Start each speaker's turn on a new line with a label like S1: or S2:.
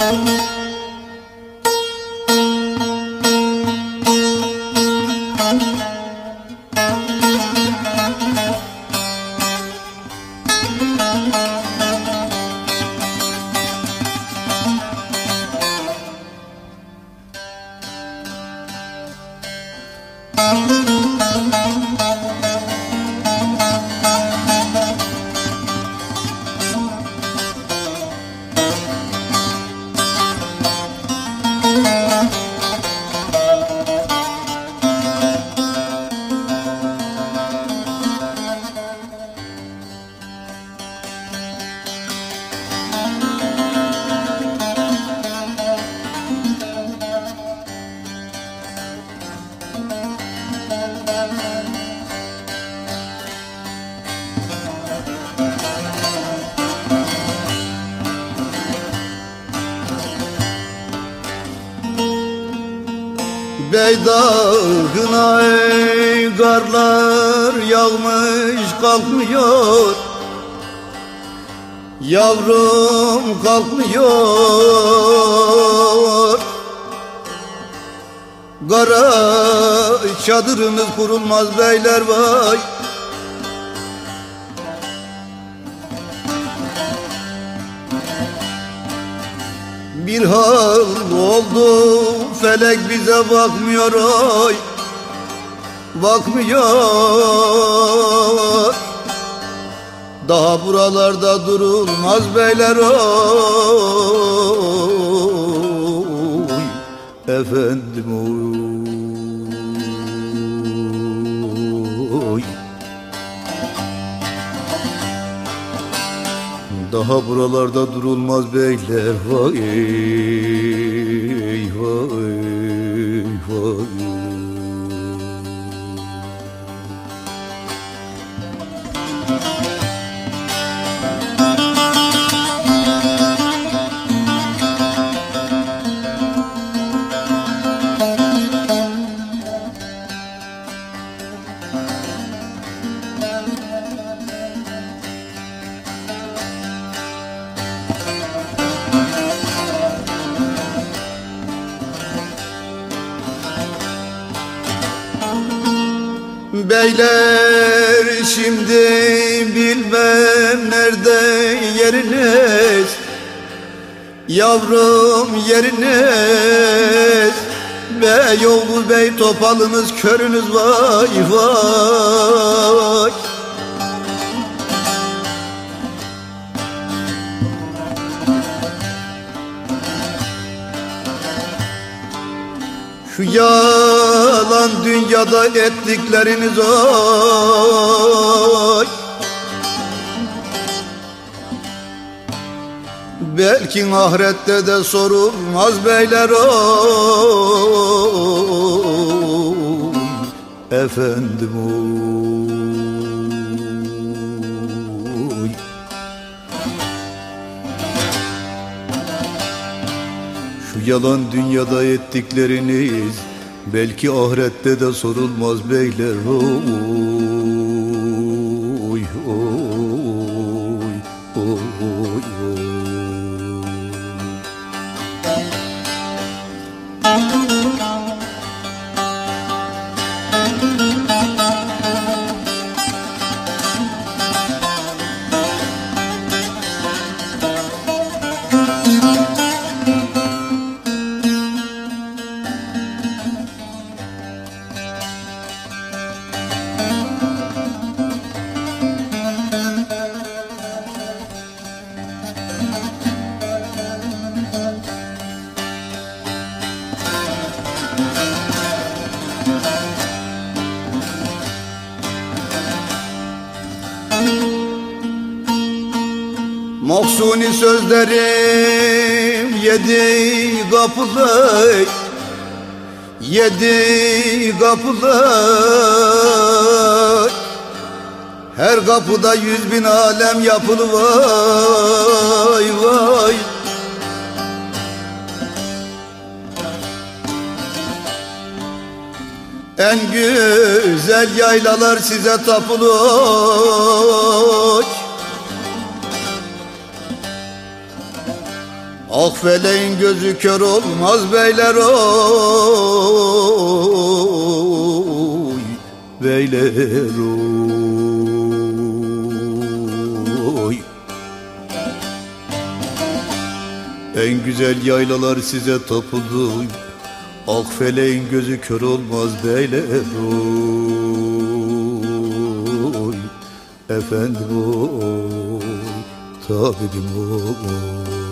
S1: Müzik Beydağına ey karlar yağmış kalkmıyor. Yavrum kalkmıyor. Kara çadırımız kurulmaz beyler vay Bir hal oldu felek bize bakmıyor oy Bakmıyor. Daha buralarda durulmaz beyler oy Efendim oy Daha buralarda durulmaz beyler vay Beyler şimdi bilmem nerede yeriniz. Yavrum yeriniz. Beyoğlu bey topalınız körünüz vay vay. Şu yalan dünyada ettikleriniz oy. Belki ahirette de sorulmaz beyler oy. Efendim oy. Şu yalan dünyada ettikleriniz Belki ahirette de sorulmaz beyler. Oy oy oy oy oy Mahsuni sözlerim yedi kapılı Yedi kapılı Her kapıda yüz bin alem yapılı vay vay En güzel yaylalar size tapılır. Ah feleğin gözü kör olmaz beyler oy Beyler oy. En güzel yaylalar size tapıldı Ah feleğin gözü kör olmaz beyler oy Efendim oy Tabibim oy